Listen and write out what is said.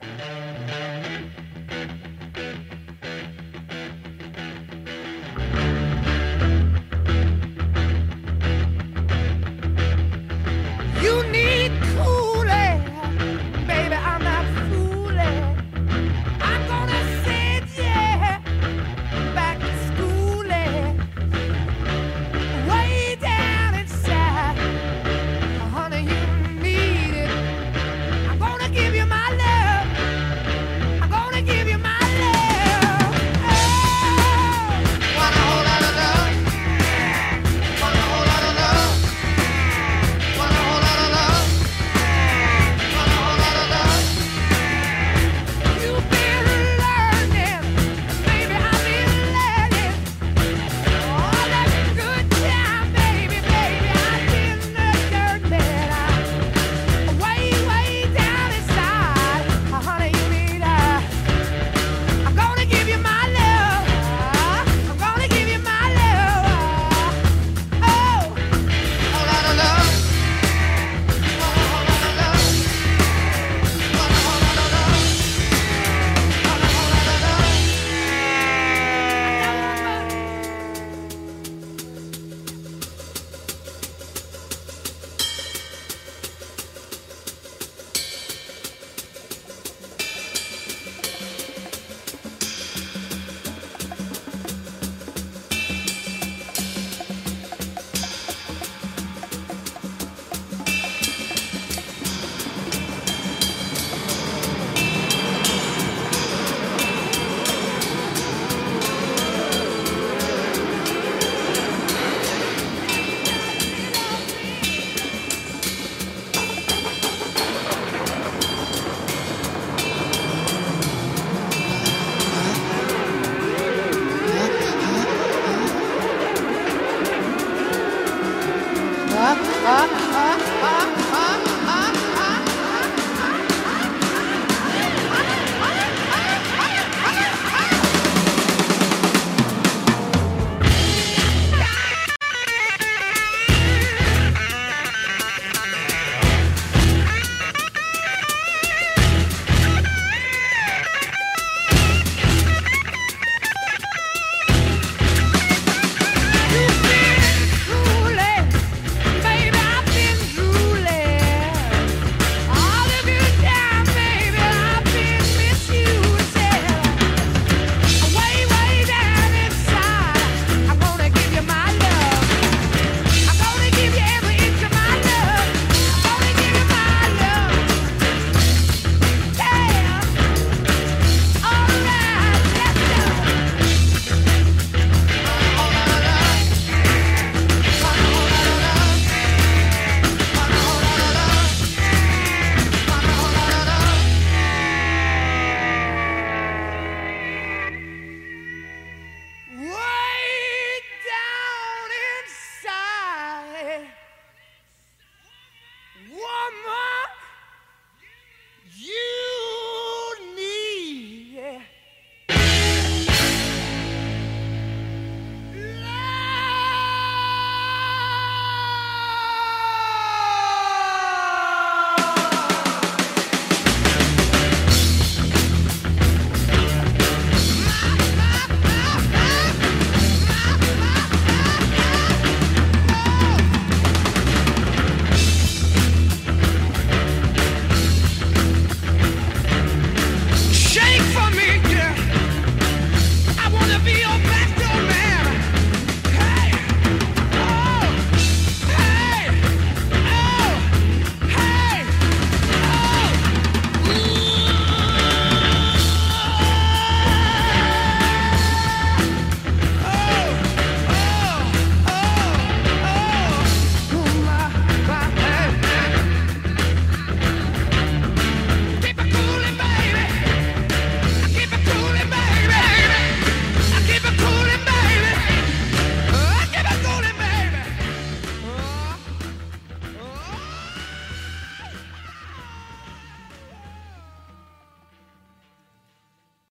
Bye. Whoa!